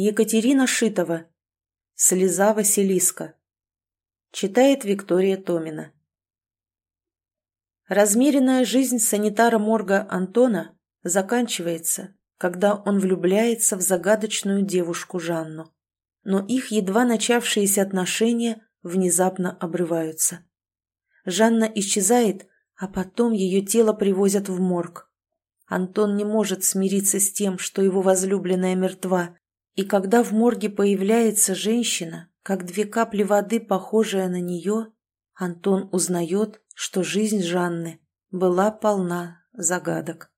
Екатерина Шитова. Слеза Василиска. Читает Виктория Томина. Размеренная жизнь санитара морга Антона заканчивается, когда он влюбляется в загадочную девушку Жанну. Но их едва начавшиеся отношения внезапно обрываются. Жанна исчезает, а потом ее тело привозят в морг. Антон не может смириться с тем, что его возлюбленная мертва, и когда в морге появляется женщина, как две капли воды, похожая на нее, Антон узнает, что жизнь Жанны была полна загадок.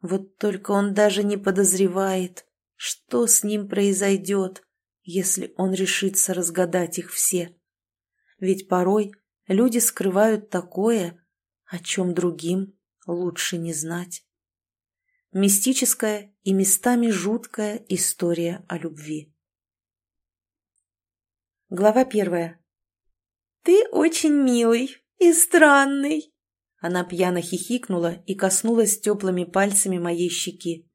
Вот только он даже не подозревает, что с ним произойдет, если он решится разгадать их все. Ведь порой люди скрывают такое, о чем другим лучше не знать. Мистическая и местами жуткая история о любви. Глава первая. «Ты очень милый и странный!» Она пьяно хихикнула и коснулась теплыми пальцами моей щеки.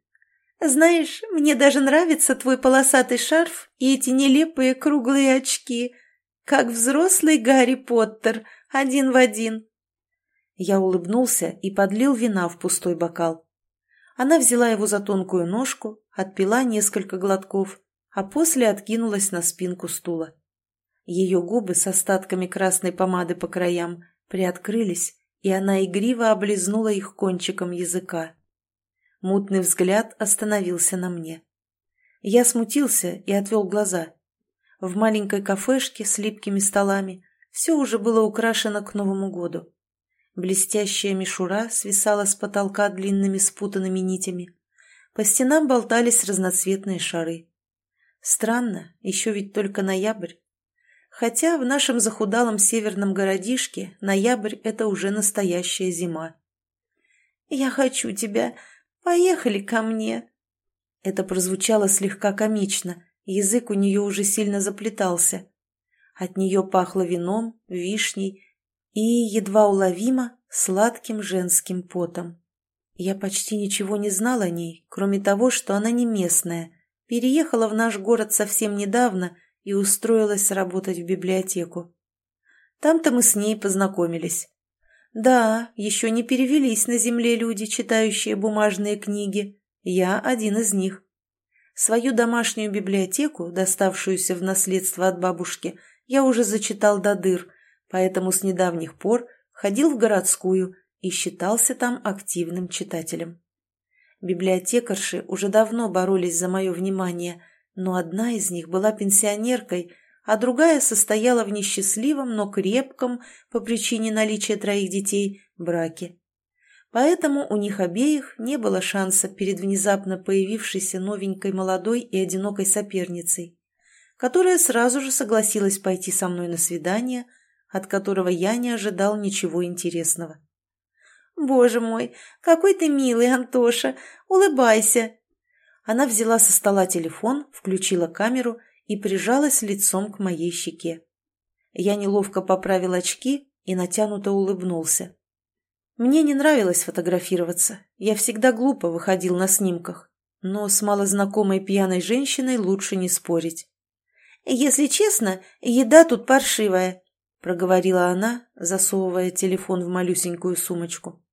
«Знаешь, мне даже нравится твой полосатый шарф и эти нелепые круглые очки, как взрослый Гарри Поттер, один в один». Я улыбнулся и подлил вина в пустой бокал. Она взяла его за тонкую ножку, отпила несколько глотков, а после откинулась на спинку стула. Ее губы с остатками красной помады по краям приоткрылись, и она игриво облизнула их кончиком языка. Мутный взгляд остановился на мне. Я смутился и отвел глаза. В маленькой кафешке с липкими столами все уже было украшено к Новому году. Блестящая мишура свисала с потолка длинными спутанными нитями. По стенам болтались разноцветные шары. Странно, еще ведь только ноябрь. Хотя в нашем захудалом северном городишке ноябрь – это уже настоящая зима. «Я хочу тебя. Поехали ко мне». Это прозвучало слегка комично, язык у нее уже сильно заплетался. От нее пахло вином, вишней и, едва уловимо, сладким женским потом. Я почти ничего не знал о ней, кроме того, что она не местная, переехала в наш город совсем недавно и устроилась работать в библиотеку. Там-то мы с ней познакомились. Да, еще не перевелись на земле люди, читающие бумажные книги. Я один из них. Свою домашнюю библиотеку, доставшуюся в наследство от бабушки, я уже зачитал до дыр – поэтому с недавних пор ходил в городскую и считался там активным читателем. Библиотекарши уже давно боролись за мое внимание, но одна из них была пенсионеркой, а другая состояла в несчастливом, но крепком, по причине наличия троих детей, браке. Поэтому у них обеих не было шанса перед внезапно появившейся новенькой молодой и одинокой соперницей, которая сразу же согласилась пойти со мной на свидание – от которого я не ожидал ничего интересного. «Боже мой, какой ты милый, Антоша! Улыбайся!» Она взяла со стола телефон, включила камеру и прижалась лицом к моей щеке. Я неловко поправил очки и натянуто улыбнулся. Мне не нравилось фотографироваться, я всегда глупо выходил на снимках, но с малознакомой пьяной женщиной лучше не спорить. «Если честно, еда тут паршивая», — проговорила она, засовывая телефон в малюсенькую сумочку.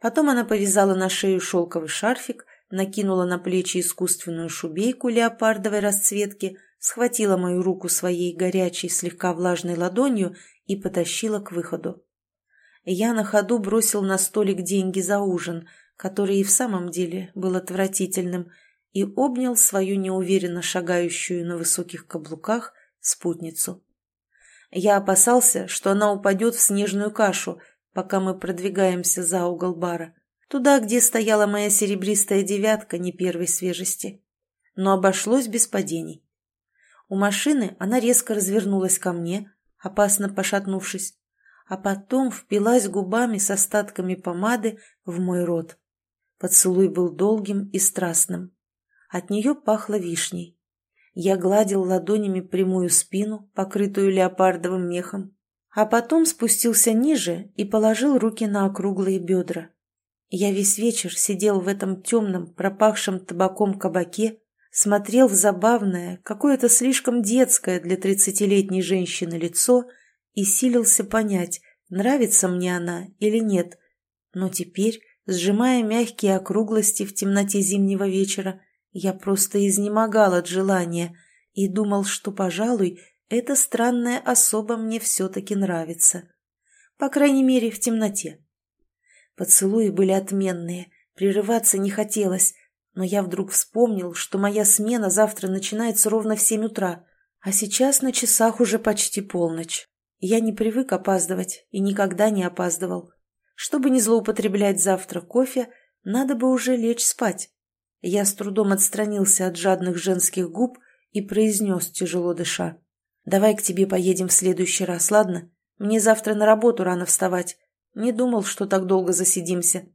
Потом она повязала на шею шелковый шарфик, накинула на плечи искусственную шубейку леопардовой расцветки, схватила мою руку своей горячей, слегка влажной ладонью и потащила к выходу. Я на ходу бросил на столик деньги за ужин, который и в самом деле был отвратительным, и обнял свою неуверенно шагающую на высоких каблуках спутницу. Я опасался, что она упадет в снежную кашу, пока мы продвигаемся за угол бара, туда, где стояла моя серебристая девятка не первой свежести. Но обошлось без падений. У машины она резко развернулась ко мне, опасно пошатнувшись, а потом впилась губами с остатками помады в мой рот. Поцелуй был долгим и страстным. От нее пахло вишней. Я гладил ладонями прямую спину, покрытую леопардовым мехом, а потом спустился ниже и положил руки на округлые бедра. Я весь вечер сидел в этом темном, пропахшем табаком кабаке, смотрел в забавное, какое-то слишком детское для тридцатилетней женщины лицо и силился понять, нравится мне она или нет. Но теперь, сжимая мягкие округлости в темноте зимнего вечера, я просто изнемогал от желания и думал, что, пожалуй, эта странная особа мне все-таки нравится. По крайней мере, в темноте. Поцелуи были отменные, прерываться не хотелось, но я вдруг вспомнил, что моя смена завтра начинается ровно в семь утра, а сейчас на часах уже почти полночь. Я не привык опаздывать и никогда не опаздывал. Чтобы не злоупотреблять завтра кофе, надо бы уже лечь спать. Я с трудом отстранился от жадных женских губ и произнес, тяжело дыша. «Давай к тебе поедем в следующий раз, ладно? Мне завтра на работу рано вставать. Не думал, что так долго засидимся».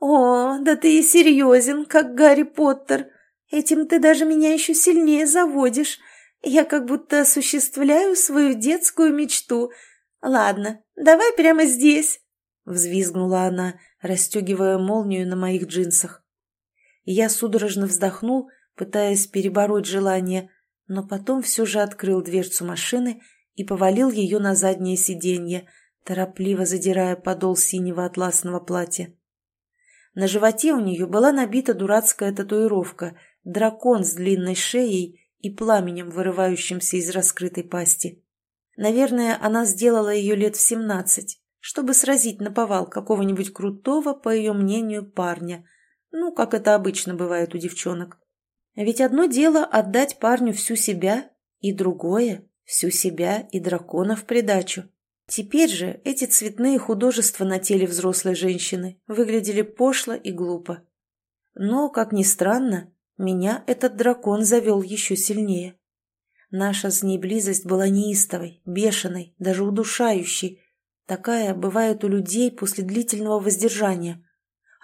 «О, да ты и серьезен, как Гарри Поттер. Этим ты даже меня еще сильнее заводишь. Я как будто осуществляю свою детскую мечту. Ладно, давай прямо здесь», — взвизгнула она, расстегивая молнию на моих джинсах. Я судорожно вздохнул, пытаясь перебороть желание, но потом все же открыл дверцу машины и повалил ее на заднее сиденье, торопливо задирая подол синего атласного платья. На животе у нее была набита дурацкая татуировка, дракон с длинной шеей и пламенем, вырывающимся из раскрытой пасти. Наверное, она сделала ее лет в семнадцать, чтобы сразить на повал какого-нибудь крутого, по ее мнению, парня. Ну, как это обычно бывает у девчонок. Ведь одно дело отдать парню всю себя, и другое — всю себя и дракона в придачу. Теперь же эти цветные художества на теле взрослой женщины выглядели пошло и глупо. Но, как ни странно, меня этот дракон завел еще сильнее. Наша с ней близость была неистовой, бешеной, даже удушающей. Такая бывает у людей после длительного воздержания.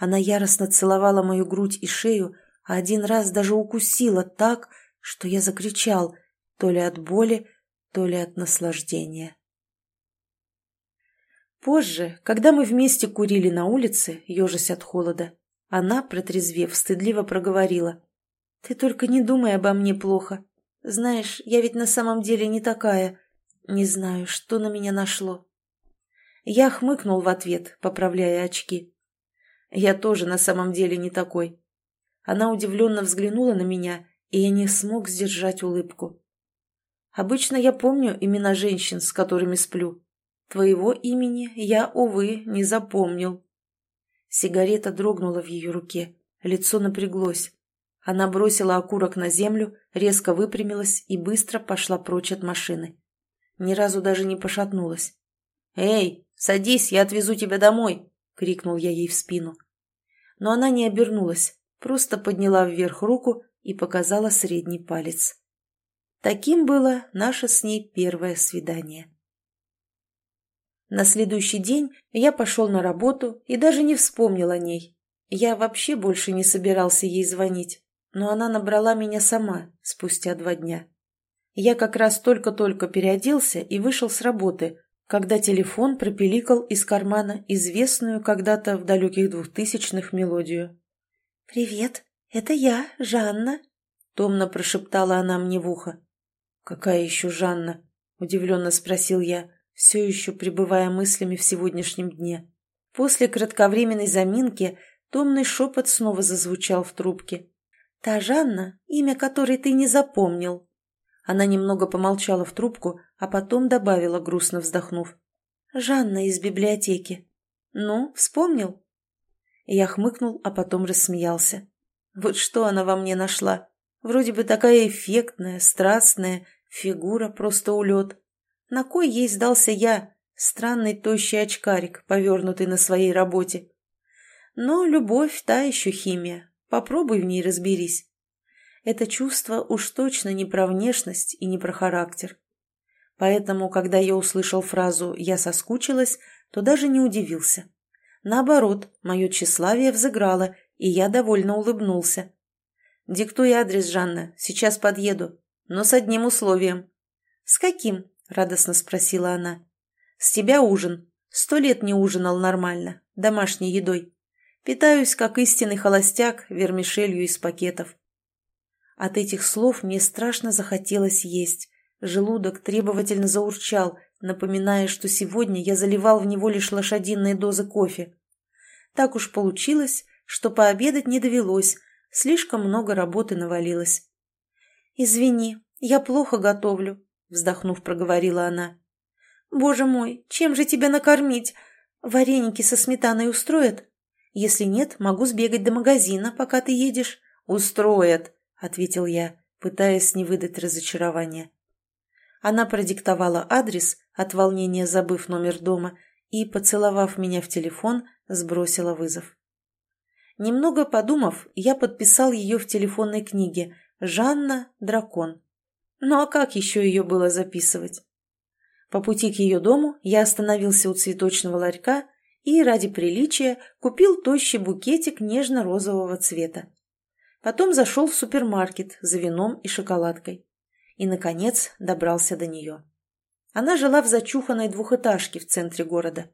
Она яростно целовала мою грудь и шею, а один раз даже укусила так, что я закричал, то ли от боли, то ли от наслаждения. Позже, когда мы вместе курили на улице, ежась от холода, она, протрезвев, стыдливо проговорила. «Ты только не думай обо мне плохо. Знаешь, я ведь на самом деле не такая. Не знаю, что на меня нашло». Я хмыкнул в ответ, поправляя очки. «Я тоже на самом деле не такой». Она удивленно взглянула на меня, и я не смог сдержать улыбку. Обычно я помню имена женщин, с которыми сплю, Твоего имени я, увы, не запомнил. Сигарета дрогнула в ее руке, лицо напряглось. Она бросила окурок на землю, резко выпрямилась и быстро пошла прочь от машины. Ни разу даже не пошатнулась. «Эй, садись, я отвезу тебя домой!» — крикнул я ей в спину. Но она не обернулась, просто подняла вверх руку и показала средний палец. Таким было наше с ней первое свидание. На следующий день я пошел на работу и даже не вспомнил о ней. Я вообще больше не собирался ей звонить, но она набрала меня сама спустя два дня. Я как раз только-только переоделся и вышел с работы, когда телефон пропеликал из кармана известную когда-то в далеких двухтысячных мелодию. «Привет, это я, Жанна», — томно прошептала она мне в ухо. «Какая еще Жанна?» — удивленно спросил я все еще пребывая мыслями в сегодняшнем дне. После кратковременной заминки томный шепот снова зазвучал в трубке. «Та Жанна, имя которой ты не запомнил». Она немного помолчала в трубку, а потом добавила, грустно вздохнув. «Жанна из библиотеки». «Ну, вспомнил?» Я хмыкнул, а потом рассмеялся. Вот что она во мне нашла. Вроде бы такая эффектная, страстная, фигура просто улет. На кой ей сдался я, странный тощий очкарик, повернутый на своей работе? Но любовь – та еще химия. Попробуй в ней разберись. Это чувство уж точно не про внешность и не про характер. Поэтому, когда я услышал фразу «я соскучилась», то даже не удивился. Наоборот, мое тщеславие взыграло, и я довольно улыбнулся. «Диктуй адрес, Жанна, сейчас подъеду, но с одним условием». «С каким?» радостно спросила она. «С тебя ужин. Сто лет не ужинал нормально, домашней едой. Питаюсь, как истинный холостяк, вермишелью из пакетов». От этих слов мне страшно захотелось есть. Желудок требовательно заурчал, напоминая, что сегодня я заливал в него лишь лошадиные дозы кофе. Так уж получилось, что пообедать не довелось, слишком много работы навалилось. «Извини, я плохо готовлю», — вздохнув, проговорила она. «Боже мой, чем же тебя накормить? Вареники со сметаной устроят? Если нет, могу сбегать до магазина, пока ты едешь». «Устроят», — ответил я, пытаясь не выдать разочарования. Она продиктовала адрес, от волнения забыв номер дома, и, поцеловав меня в телефон, сбросила вызов. Немного подумав, я подписал ее в телефонной книге «Жанна Дракон». Ну а как еще ее было записывать? По пути к ее дому я остановился у цветочного ларька и, ради приличия, купил тощий букетик нежно-розового цвета. Потом зашел в супермаркет за вином и шоколадкой. И, наконец, добрался до нее. Она жила в зачуханной двухэтажке в центре города.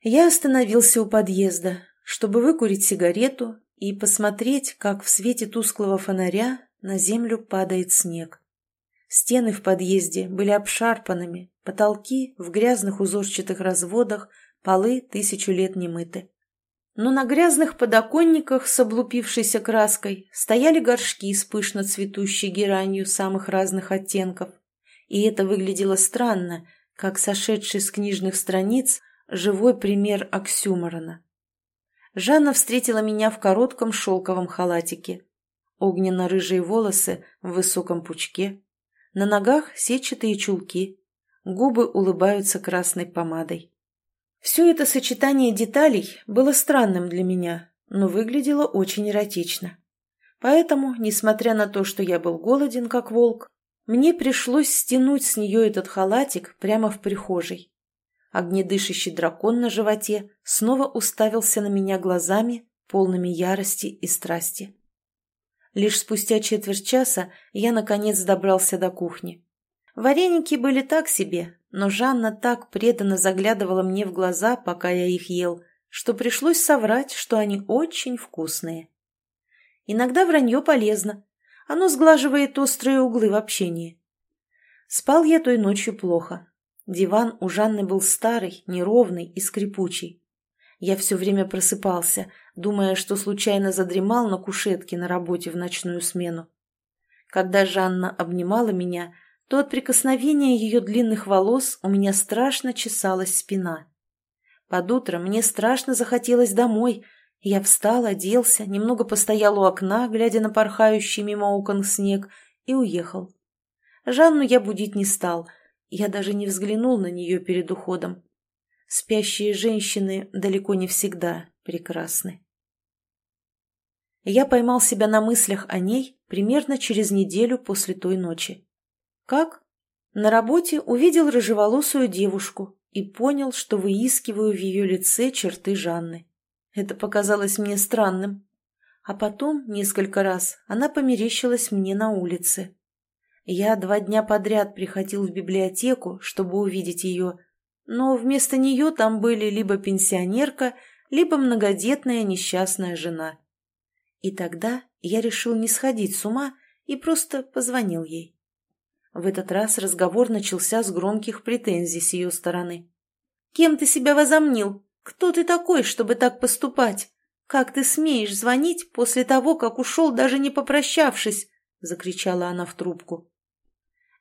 Я остановился у подъезда, чтобы выкурить сигарету и посмотреть, как в свете тусклого фонаря на землю падает снег. Стены в подъезде были обшарпанными, потолки в грязных узорчатых разводах, полы тысячу лет не мыты. Но на грязных подоконниках с облупившейся краской стояли горшки с пышно цветущей геранью самых разных оттенков. И это выглядело странно, как сошедший с книжных страниц живой пример оксюморона. Жанна встретила меня в коротком шелковом халатике. Огненно-рыжие волосы в высоком пучке. На ногах сетчатые чулки. Губы улыбаются красной помадой. Все это сочетание деталей было странным для меня, но выглядело очень эротично. Поэтому, несмотря на то, что я был голоден, как волк, мне пришлось стянуть с нее этот халатик прямо в прихожей. Огнедышащий дракон на животе снова уставился на меня глазами, полными ярости и страсти. Лишь спустя четверть часа я, наконец, добрался до кухни. Вареники были так себе, но Жанна так преданно заглядывала мне в глаза, пока я их ел, что пришлось соврать, что они очень вкусные. Иногда вранье полезно. Оно сглаживает острые углы в общении. Спал я той ночью плохо. Диван у Жанны был старый, неровный и скрипучий. Я все время просыпался, думая, что случайно задремал на кушетке на работе в ночную смену. Когда Жанна обнимала меня, то от прикосновения ее длинных волос у меня страшно чесалась спина. Под утро мне страшно захотелось домой. Я встал, оделся, немного постоял у окна, глядя на порхающий мимо окон снег, и уехал. Жанну я будить не стал, я даже не взглянул на нее перед уходом. Спящие женщины далеко не всегда прекрасны. Я поймал себя на мыслях о ней примерно через неделю после той ночи. Как? На работе увидел рыжеволосую девушку и понял, что выискиваю в ее лице черты Жанны. Это показалось мне странным. А потом, несколько раз, она померещилась мне на улице. Я два дня подряд приходил в библиотеку, чтобы увидеть ее, но вместо нее там были либо пенсионерка, либо многодетная несчастная жена. И тогда я решил не сходить с ума и просто позвонил ей. В этот раз разговор начался с громких претензий с ее стороны. «Кем ты себя возомнил? Кто ты такой, чтобы так поступать? Как ты смеешь звонить после того, как ушел, даже не попрощавшись?» — закричала она в трубку.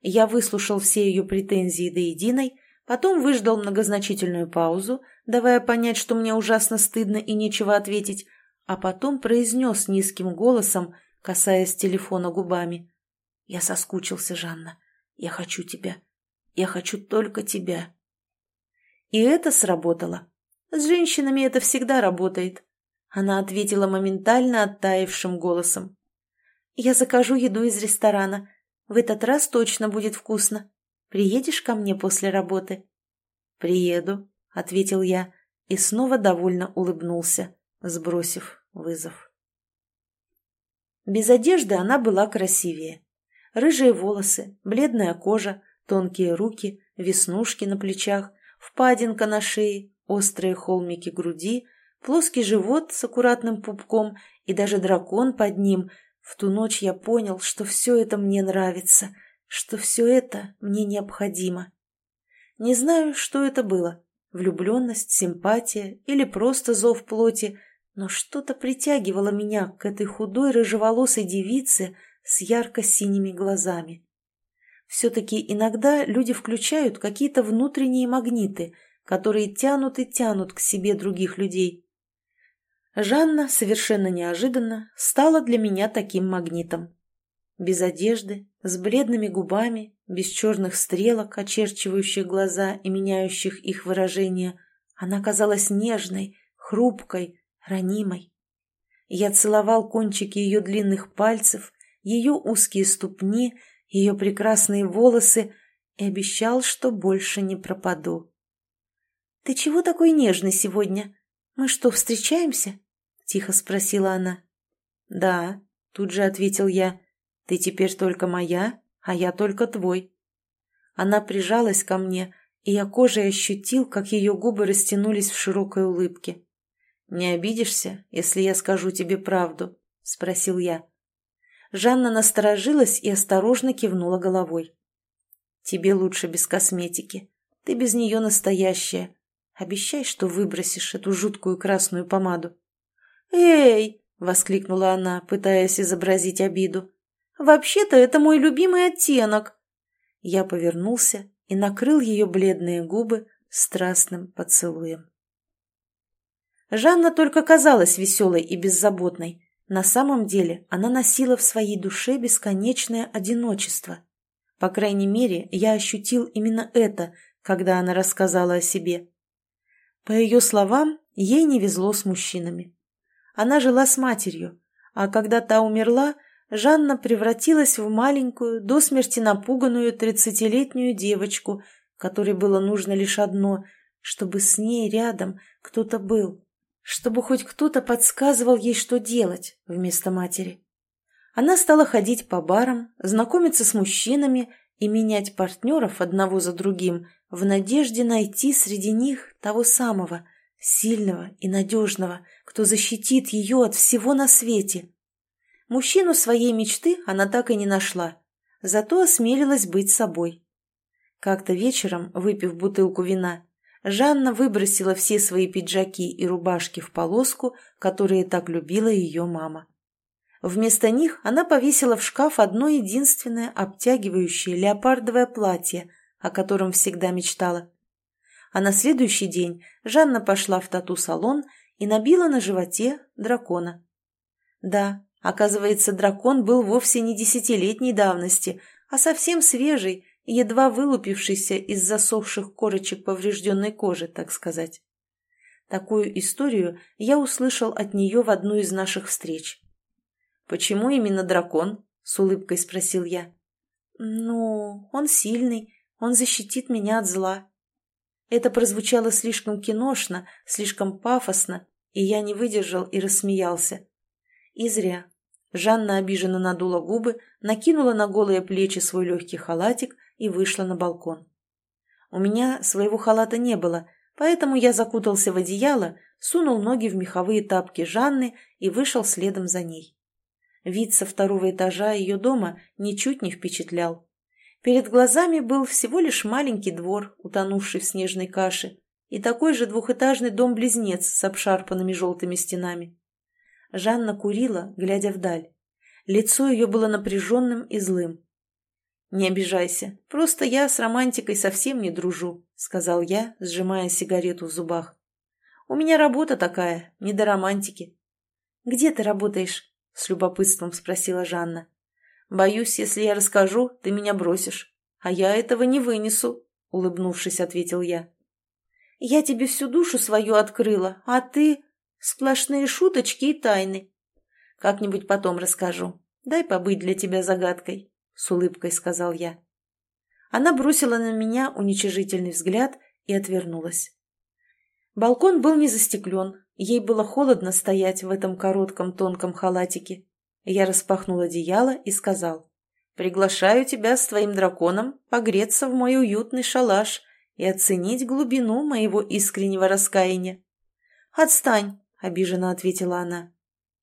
Я выслушал все ее претензии до единой, потом выждал многозначительную паузу, давая понять, что мне ужасно стыдно и нечего ответить, а потом произнес низким голосом, касаясь телефона губами. «Я соскучился, Жанна. Я хочу тебя. Я хочу только тебя». И это сработало. С женщинами это всегда работает. Она ответила моментально оттаившим голосом. «Я закажу еду из ресторана. В этот раз точно будет вкусно. Приедешь ко мне после работы?» «Приеду», — ответил я и снова довольно улыбнулся, сбросив вызов. Без одежды она была красивее. Рыжие волосы, бледная кожа, тонкие руки, веснушки на плечах, впадинка на шее, острые холмики груди, плоский живот с аккуратным пупком и даже дракон под ним В ту ночь я понял, что все это мне нравится, что все это мне необходимо. Не знаю, что это было – влюбленность, симпатия или просто зов плоти, но что-то притягивало меня к этой худой рыжеволосой девице с ярко-синими глазами. Все-таки иногда люди включают какие-то внутренние магниты, которые тянут и тянут к себе других людей. Жанна совершенно неожиданно стала для меня таким магнитом. Без одежды, с бледными губами, без черных стрелок, очерчивающих глаза и меняющих их выражение, она казалась нежной, хрупкой, ранимой. Я целовал кончики ее длинных пальцев, ее узкие ступни, ее прекрасные волосы и обещал, что больше не пропаду. «Ты чего такой нежный сегодня? Мы что, встречаемся?» — тихо спросила она. «Да», — тут же ответил я, — «ты теперь только моя, а я только твой». Она прижалась ко мне, и я кожей ощутил, как ее губы растянулись в широкой улыбке. «Не обидишься, если я скажу тебе правду?» — спросил я. Жанна насторожилась и осторожно кивнула головой. «Тебе лучше без косметики. Ты без нее настоящая. Обещай, что выбросишь эту жуткую красную помаду». «Эй!» — воскликнула она, пытаясь изобразить обиду. «Вообще-то это мой любимый оттенок!» Я повернулся и накрыл ее бледные губы страстным поцелуем. Жанна только казалась веселой и беззаботной, на самом деле она носила в своей душе бесконечное одиночество. По крайней мере, я ощутил именно это, когда она рассказала о себе. По ее словам, ей не везло с мужчинами. Она жила с матерью, а когда та умерла, Жанна превратилась в маленькую, до смерти напуганную тридцатилетнюю девочку, которой было нужно лишь одно, чтобы с ней рядом кто-то был чтобы хоть кто-то подсказывал ей, что делать вместо матери. Она стала ходить по барам, знакомиться с мужчинами и менять партнеров одного за другим в надежде найти среди них того самого, сильного и надежного, кто защитит ее от всего на свете. Мужчину своей мечты она так и не нашла, зато осмелилась быть собой. Как-то вечером, выпив бутылку вина, Жанна выбросила все свои пиджаки и рубашки в полоску, которые так любила ее мама. Вместо них она повесила в шкаф одно единственное обтягивающее леопардовое платье, о котором всегда мечтала. А на следующий день Жанна пошла в тату-салон и набила на животе дракона. Да, оказывается, дракон был вовсе не десятилетней давности, а совсем свежий едва вылупившийся из засохших корочек поврежденной кожи, так сказать. Такую историю я услышал от нее в одну из наших встреч. «Почему именно дракон?» — с улыбкой спросил я. «Ну, он сильный, он защитит меня от зла». Это прозвучало слишком киношно, слишком пафосно, и я не выдержал и рассмеялся. И зря. Жанна обиженно надула губы, накинула на голые плечи свой легкий халатик и вышла на балкон. У меня своего халата не было, поэтому я закутался в одеяло, сунул ноги в меховые тапки Жанны и вышел следом за ней. Вид со второго этажа ее дома ничуть не впечатлял. Перед глазами был всего лишь маленький двор, утонувший в снежной каше, и такой же двухэтажный дом-близнец с обшарпанными желтыми стенами. Жанна курила, глядя вдаль. Лицо ее было напряженным и злым. «Не обижайся, просто я с романтикой совсем не дружу», — сказал я, сжимая сигарету в зубах. «У меня работа такая, не до романтики». «Где ты работаешь?» — с любопытством спросила Жанна. «Боюсь, если я расскажу, ты меня бросишь. А я этого не вынесу», — улыбнувшись, ответил я. «Я тебе всю душу свою открыла, а ты...» «Сплошные шуточки и тайны. Как-нибудь потом расскажу. Дай побыть для тебя загадкой» с улыбкой сказал я. Она бросила на меня уничижительный взгляд и отвернулась. Балкон был не застеклен, ей было холодно стоять в этом коротком тонком халатике. Я распахнул одеяло и сказал, «Приглашаю тебя с твоим драконом погреться в мой уютный шалаш и оценить глубину моего искреннего раскаяния». «Отстань!» — обиженно ответила она.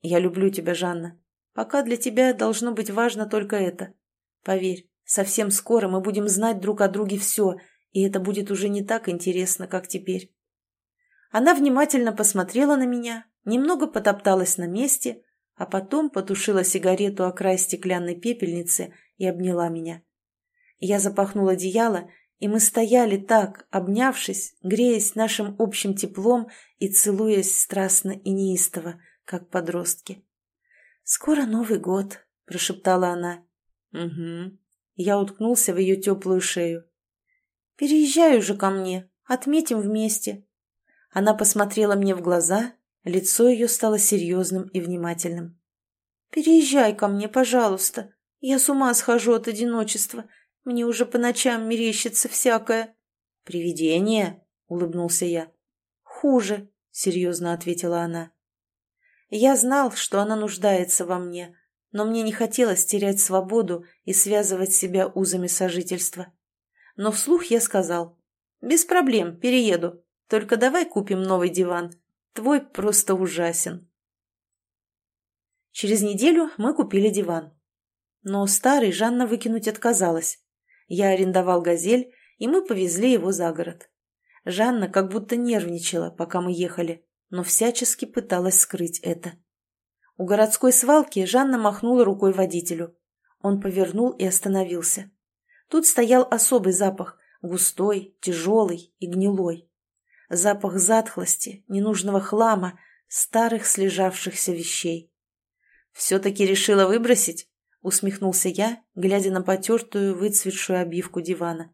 «Я люблю тебя, Жанна. Пока для тебя должно быть важно только это. Поверь, совсем скоро мы будем знать друг о друге все, и это будет уже не так интересно, как теперь». Она внимательно посмотрела на меня, немного потопталась на месте, а потом потушила сигарету о край стеклянной пепельницы и обняла меня. Я запахнула одеяло, и мы стояли так, обнявшись, греясь нашим общим теплом и целуясь страстно и неистово, как подростки. «Скоро Новый год», — прошептала она. «Угу». Я уткнулся в ее теплую шею. «Переезжай уже ко мне, отметим вместе». Она посмотрела мне в глаза, лицо ее стало серьезным и внимательным. «Переезжай ко мне, пожалуйста. Я с ума схожу от одиночества. Мне уже по ночам мерещится всякое». «Привидение?» — улыбнулся я. «Хуже», — серьезно ответила она. Я знал, что она нуждается во мне, но мне не хотелось терять свободу и связывать себя узами сожительства. Но вслух я сказал, «Без проблем, перееду. Только давай купим новый диван. Твой просто ужасен». Через неделю мы купили диван. Но старый Жанна выкинуть отказалась. Я арендовал «Газель», и мы повезли его за город. Жанна как будто нервничала, пока мы ехали, но всячески пыталась скрыть это. У городской свалки Жанна махнула рукой водителю. Он повернул и остановился. Тут стоял особый запах, густой, тяжелый и гнилой. Запах затхлости, ненужного хлама, старых слежавшихся вещей. «Все-таки решила выбросить?» — усмехнулся я, глядя на потертую, выцветшую обивку дивана.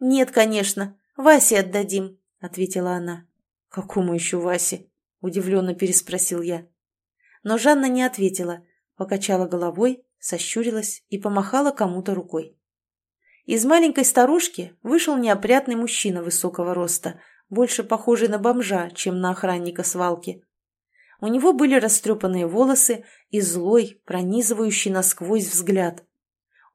«Нет, конечно. Васе отдадим», — ответила она. «Какому еще Васе?» — удивленно переспросил я. Но Жанна не ответила, покачала головой, сощурилась и помахала кому-то рукой. Из маленькой старушки вышел неопрятный мужчина высокого роста, больше похожий на бомжа, чем на охранника свалки. У него были растрепанные волосы и злой, пронизывающий насквозь взгляд.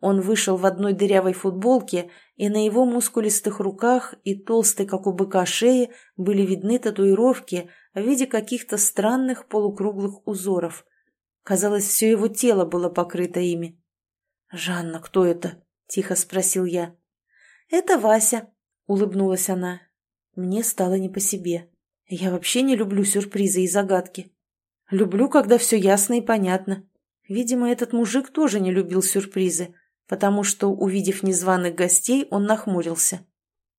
Он вышел в одной дырявой футболке, и на его мускулистых руках и толстой, как у быка, шее были видны татуировки в виде каких-то странных полукруглых узоров. Казалось, все его тело было покрыто ими. «Жанна, кто это?» – тихо спросил я. «Это Вася», – улыбнулась она. Мне стало не по себе. Я вообще не люблю сюрпризы и загадки. Люблю, когда все ясно и понятно. Видимо, этот мужик тоже не любил сюрпризы, потому что, увидев незваных гостей, он нахмурился.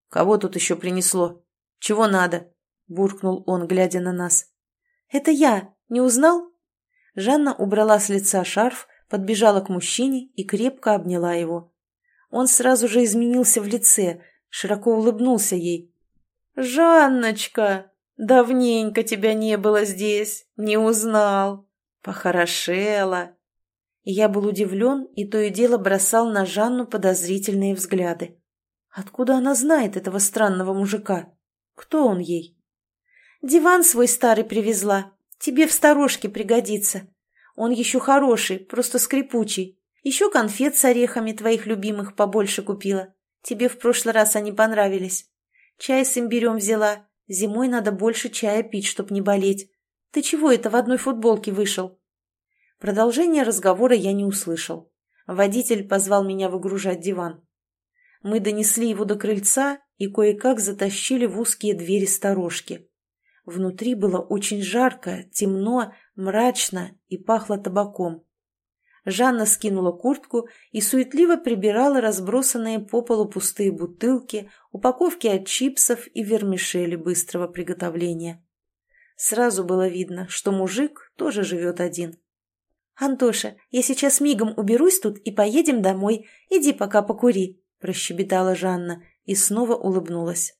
«Кого тут еще принесло? Чего надо?» – буркнул он, глядя на нас. «Это я. Не узнал?» Жанна убрала с лица шарф, подбежала к мужчине и крепко обняла его. Он сразу же изменился в лице, широко улыбнулся ей. «Жанночка!» «Давненько тебя не было здесь, не узнал. Похорошела». Я был удивлен и то и дело бросал на Жанну подозрительные взгляды. Откуда она знает этого странного мужика? Кто он ей? «Диван свой старый привезла. Тебе в сторожке пригодится. Он еще хороший, просто скрипучий. Еще конфет с орехами твоих любимых побольше купила. Тебе в прошлый раз они понравились. Чай с имбирем взяла. Зимой надо больше чая пить, чтоб не болеть. Ты чего это в одной футболке вышел?» Продолжение разговора я не услышал. Водитель позвал меня выгружать диван. Мы донесли его до крыльца и кое-как затащили в узкие двери сторожки. Внутри было очень жарко, темно, мрачно и пахло табаком. Жанна скинула куртку и суетливо прибирала разбросанные по полу пустые бутылки, упаковки от чипсов и вермишели быстрого приготовления. Сразу было видно, что мужик тоже живет один. «Антоша, я сейчас мигом уберусь тут и поедем домой. Иди пока покури», – прощебетала Жанна и снова улыбнулась.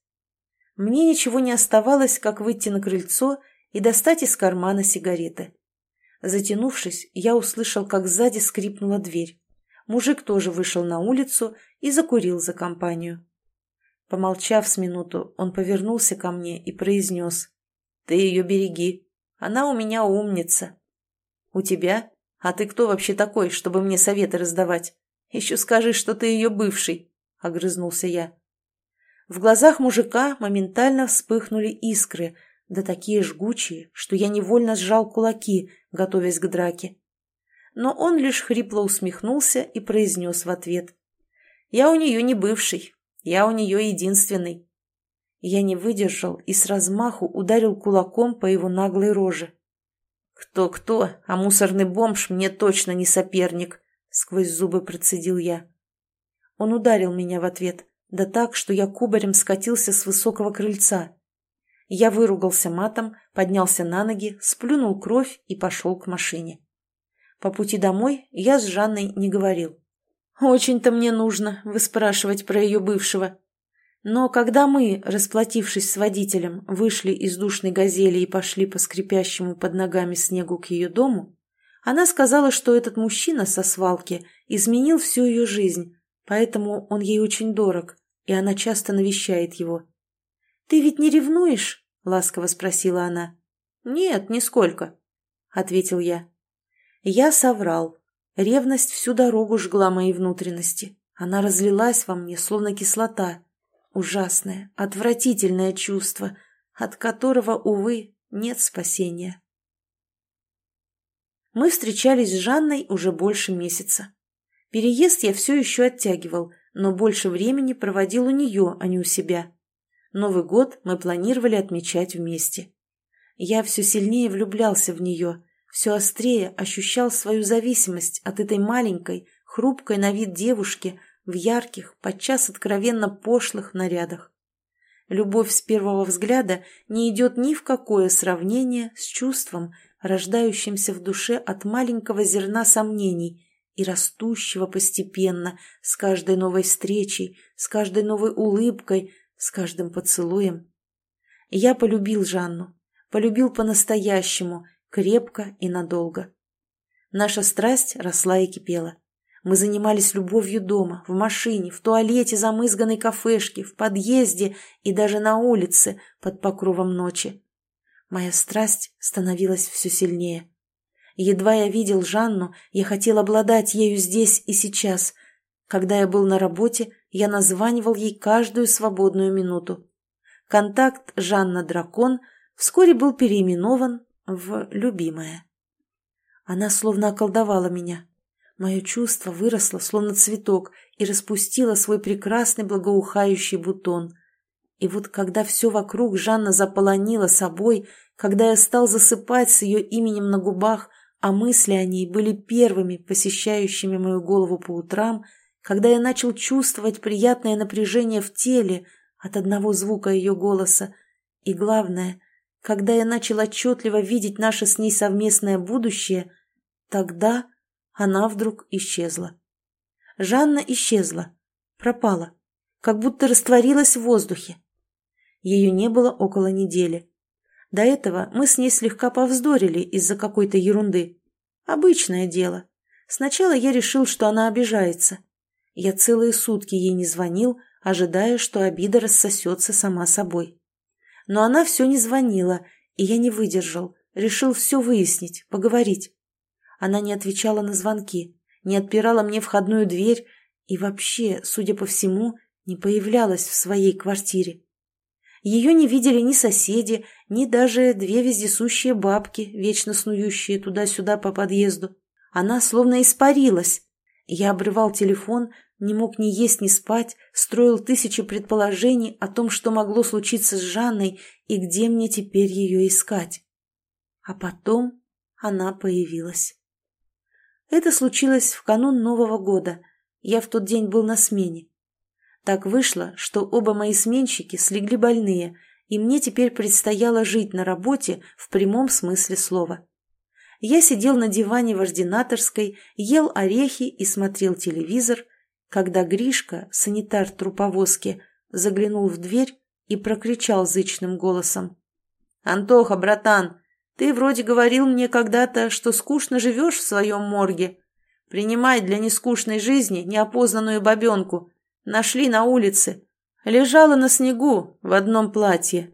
Мне ничего не оставалось, как выйти на крыльцо и достать из кармана сигареты. Затянувшись, я услышал, как сзади скрипнула дверь. Мужик тоже вышел на улицу и закурил за компанию. Помолчав с минуту, он повернулся ко мне и произнес. «Ты ее береги. Она у меня умница». «У тебя? А ты кто вообще такой, чтобы мне советы раздавать? Еще скажи, что ты ее бывший», — огрызнулся я. В глазах мужика моментально вспыхнули искры, да такие жгучие, что я невольно сжал кулаки, готовясь к драке. но он лишь хрипло усмехнулся и произнес в ответ. «Я у нее не бывший, я у нее единственный». Я не выдержал и с размаху ударил кулаком по его наглой роже. «Кто-кто, а мусорный бомж мне точно не соперник», — сквозь зубы процедил я. Он ударил меня в ответ, да так, что я кубарем скатился с высокого крыльца. Я выругался матом, поднялся на ноги, сплюнул кровь и пошел к машине. По пути домой я с Жанной не говорил. «Очень-то мне нужно выспрашивать про ее бывшего». Но когда мы, расплатившись с водителем, вышли из душной газели и пошли по скрипящему под ногами снегу к ее дому, она сказала, что этот мужчина со свалки изменил всю ее жизнь, поэтому он ей очень дорог, и она часто навещает его. «Ты ведь не ревнуешь?» — ласково спросила она. «Нет, нисколько», — ответил я. Я соврал. Ревность всю дорогу жгла мои внутренности. Она разлилась во мне, словно кислота. Ужасное, отвратительное чувство, от которого, увы, нет спасения. Мы встречались с Жанной уже больше месяца. Переезд я все еще оттягивал, но больше времени проводил у нее, а не у себя. Новый год мы планировали отмечать вместе. Я все сильнее влюблялся в нее, все острее ощущал свою зависимость от этой маленькой, хрупкой на вид девушки, в ярких, подчас откровенно пошлых нарядах. Любовь с первого взгляда не идет ни в какое сравнение с чувством, рождающимся в душе от маленького зерна сомнений и растущего постепенно, с каждой новой встречей, с каждой новой улыбкой, с каждым поцелуем. Я полюбил Жанну, полюбил по-настоящему, крепко и надолго. Наша страсть росла и кипела. Мы занимались любовью дома, в машине, в туалете замызганной кафешки, в подъезде и даже на улице под покровом ночи. Моя страсть становилась все сильнее. Едва я видел Жанну, я хотел обладать ею здесь и сейчас. Когда я был на работе, я названивал ей каждую свободную минуту. Контакт «Жанна-дракон» вскоре был переименован в «Любимая». Она словно околдовала меня. Мое чувство выросло, словно цветок, и распустило свой прекрасный благоухающий бутон. И вот когда все вокруг Жанна заполонила собой, когда я стал засыпать с ее именем на губах, а мысли о ней были первыми, посещающими мою голову по утрам, когда я начал чувствовать приятное напряжение в теле от одного звука ее голоса, и главное, когда я начал отчетливо видеть наше с ней совместное будущее, тогда она вдруг исчезла. Жанна исчезла, пропала, как будто растворилась в воздухе. Ее не было около недели. До этого мы с ней слегка повздорили из-за какой-то ерунды. Обычное дело. Сначала я решил, что она обижается. Я целые сутки ей не звонил, ожидая, что обида рассосется сама собой. Но она все не звонила, и я не выдержал, решил все выяснить, поговорить. Она не отвечала на звонки, не отпирала мне входную дверь и вообще, судя по всему, не появлялась в своей квартире. Ее не видели ни соседи, ни даже две вездесущие бабки, вечно снующие туда-сюда по подъезду. Она словно испарилась. Я обрывал телефон, не мог ни есть, ни спать, строил тысячи предположений о том, что могло случиться с Жанной и где мне теперь ее искать. А потом она появилась. Это случилось в канун Нового года. Я в тот день был на смене. Так вышло, что оба мои сменщики слегли больные, и мне теперь предстояло жить на работе в прямом смысле слова. Я сидел на диване в ординаторской, ел орехи и смотрел телевизор, когда Гришка, санитар труповозки, заглянул в дверь и прокричал зычным голосом. «Антоха, братан, ты вроде говорил мне когда-то, что скучно живешь в своем морге. Принимай для нескучной жизни неопознанную бабенку. Нашли на улице. Лежала на снегу в одном платье.